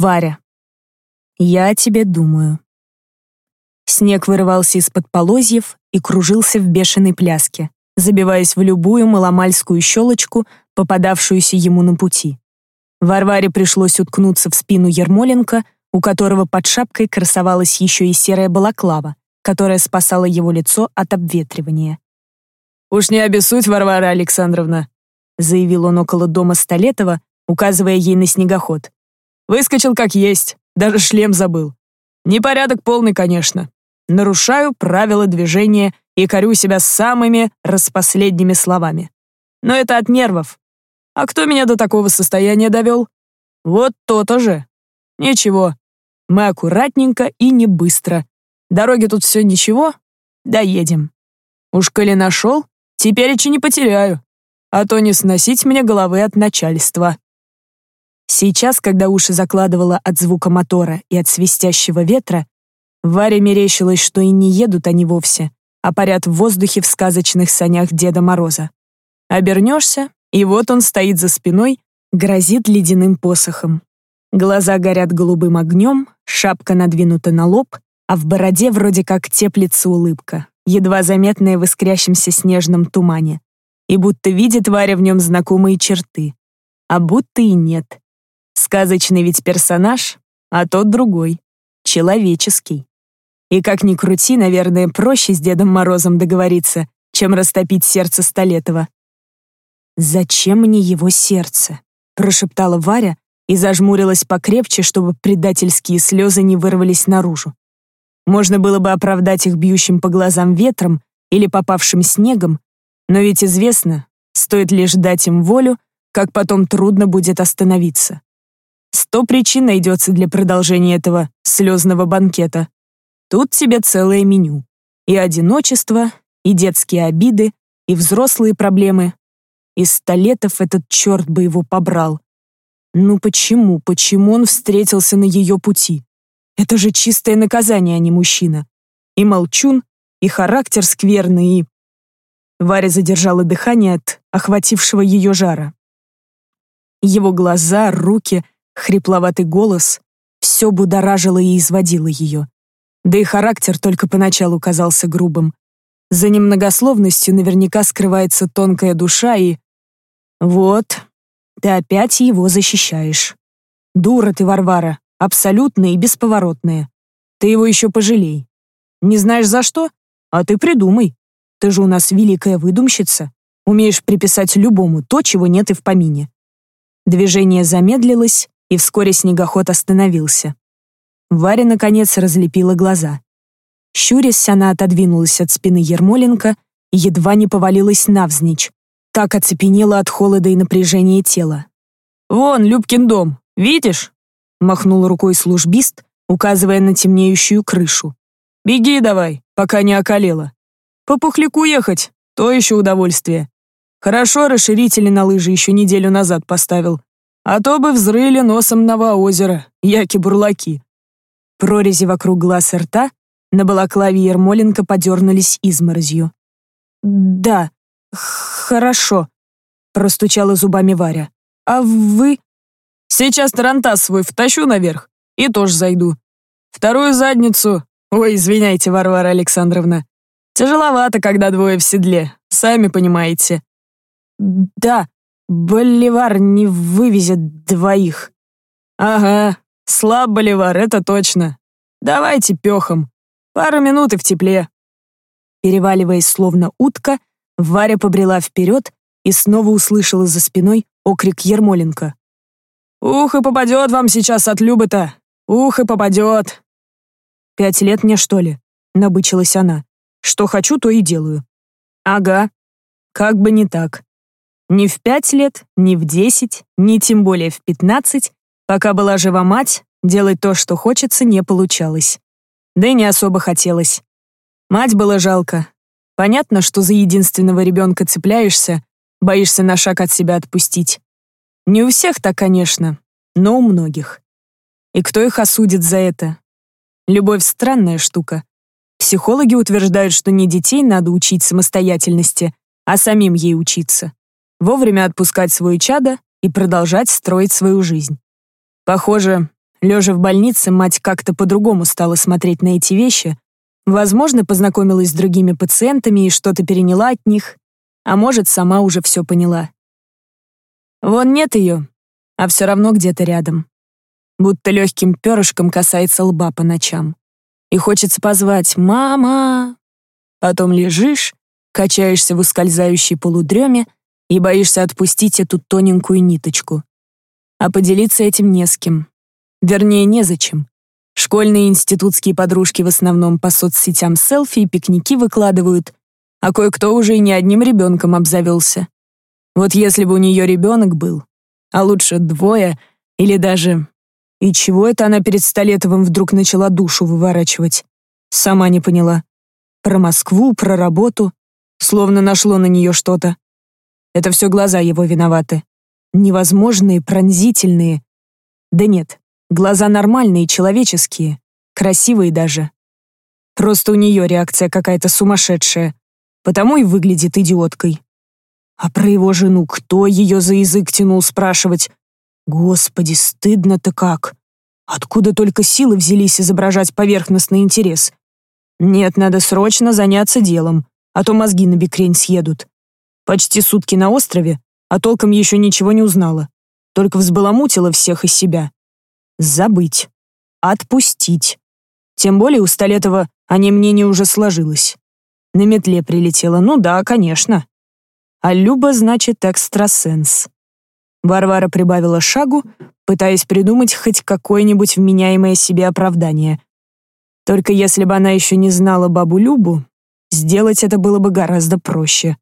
Варя. Я о тебе думаю. Снег вырывался из-под полозьев и кружился в бешеной пляске, забиваясь в любую маломальскую щелочку, попадавшуюся ему на пути. Варваре пришлось уткнуться в спину Ермоленко, у которого под шапкой красовалась еще и серая балаклава, которая спасала его лицо от обветривания. «Уж не обессудь, Варвара Александровна», заявил он около дома Столетова, указывая ей на снегоход. «Выскочил как есть, даже шлем забыл. Непорядок полный, конечно нарушаю правила движения и корю себя самыми распоследними словами. Но это от нервов. А кто меня до такого состояния довел? Вот то-то же. Ничего, мы аккуратненько и не быстро. Дороги тут все ничего, доедем. Уж коли нашел, теперь еще не потеряю, а то не сносить мне головы от начальства. Сейчас, когда уши закладывало от звука мотора и от свистящего ветра, Варе мерещилось, что и не едут они вовсе, а парят в воздухе в сказочных санях Деда Мороза. Обернешься, и вот он стоит за спиной, грозит ледяным посохом. Глаза горят голубым огнем, шапка надвинута на лоб, а в бороде вроде как теплится улыбка, едва заметная в искрящемся снежном тумане. И будто видит Варя в нем знакомые черты. А будто и нет. Сказочный ведь персонаж, а тот другой, человеческий. И как ни крути, наверное, проще с Дедом Морозом договориться, чем растопить сердце Столетова. «Зачем мне его сердце?» — прошептала Варя и зажмурилась покрепче, чтобы предательские слезы не вырвались наружу. Можно было бы оправдать их бьющим по глазам ветром или попавшим снегом, но ведь известно, стоит лишь дать им волю, как потом трудно будет остановиться. Сто причин найдется для продолжения этого слезного банкета. Тут тебе целое меню. И одиночество, и детские обиды, и взрослые проблемы. Из столетов этот черт бы его побрал. Ну почему, почему он встретился на ее пути? Это же чистое наказание, а не мужчина. И молчун, и характер скверный, и... Варя задержала дыхание от охватившего ее жара. Его глаза, руки, хрипловатый голос — все будоражило и изводило ее. Да и характер только поначалу казался грубым. За немногословностью наверняка скрывается тонкая душа и... Вот, ты опять его защищаешь. Дура ты, Варвара, абсолютная и бесповоротная. Ты его еще пожалей. Не знаешь за что? А ты придумай. Ты же у нас великая выдумщица. Умеешь приписать любому то, чего нет и в помине. Движение замедлилось, и вскоре снегоход остановился. Варя, наконец, разлепила глаза. Щурясь, она отодвинулась от спины Ермоленко и едва не повалилась навзничь. Так оцепенела от холода и напряжения тела. «Вон, Любкин дом, видишь?» махнул рукой службист, указывая на темнеющую крышу. «Беги давай, пока не околела. По пухляку ехать, то еще удовольствие. Хорошо расширители на лыжи еще неделю назад поставил, а то бы взрыли носом Новоозеро, яки-бурлаки прорези вокруг глаз и рта на балаклаве Ермоленко подернулись изморозью. «Да, хорошо», — простучала зубами Варя. «А вы...» «Сейчас тарантас свой втащу наверх и тоже зайду. Вторую задницу... Ой, извиняйте, Варвара Александровна. Тяжеловато, когда двое в седле, сами понимаете». «Да, Боливар не вывезет двоих». «Ага, Слаб Боливар, это точно. Давайте пехом. Пару минут и в тепле. Переваливаясь словно утка, Варя побрела вперед и снова услышала за спиной окрик Ермоленко. «Ух, и попадет вам сейчас от Любы-то! Ух, и попадет!» «Пять лет мне, что ли?» — набычилась она. «Что хочу, то и делаю». «Ага. Как бы не так. Ни в пять лет, ни в десять, ни тем более в пятнадцать Пока была жива мать, делать то, что хочется, не получалось. Да и не особо хотелось. Мать было жалко. Понятно, что за единственного ребенка цепляешься, боишься на шаг от себя отпустить. Не у всех так, конечно, но у многих. И кто их осудит за это? Любовь — странная штука. Психологи утверждают, что не детей надо учить самостоятельности, а самим ей учиться. Вовремя отпускать свое чадо и продолжать строить свою жизнь. Похоже, Лежа в больнице, мать как-то по-другому стала смотреть на эти вещи. Возможно, познакомилась с другими пациентами и что-то переняла от них, а может, сама уже все поняла. Вон нет ее, а все равно где-то рядом. Будто легким перышком касается лба по ночам. И хочется позвать «мама». Потом лежишь, качаешься в ускользающей полудреме и боишься отпустить эту тоненькую ниточку. А поделиться этим не с кем. Вернее, незачем. Школьные и институтские подружки в основном по соцсетям селфи и пикники выкладывают, а кое-кто уже и не одним ребенком обзавелся. Вот если бы у нее ребенок был, а лучше двое, или даже... И чего это она перед Столетовым вдруг начала душу выворачивать? Сама не поняла. Про Москву, про работу. Словно нашло на нее что-то. Это все глаза его виноваты. Невозможные, пронзительные. Да нет, глаза нормальные, человеческие. Красивые даже. Просто у нее реакция какая-то сумасшедшая. Потому и выглядит идиоткой. А про его жену кто ее за язык тянул спрашивать? Господи, стыдно-то как. Откуда только силы взялись изображать поверхностный интерес? Нет, надо срочно заняться делом, а то мозги на бекрень съедут. Почти сутки на острове, а толком еще ничего не узнала. Только взбаламутила всех из себя. Забыть. Отпустить. Тем более у Столетова о ней мнение уже сложилось. На метле прилетела, ну да, конечно. А Люба, значит, экстрасенс. Варвара прибавила шагу, пытаясь придумать хоть какое-нибудь вменяемое себе оправдание. Только если бы она еще не знала бабу Любу, сделать это было бы гораздо проще.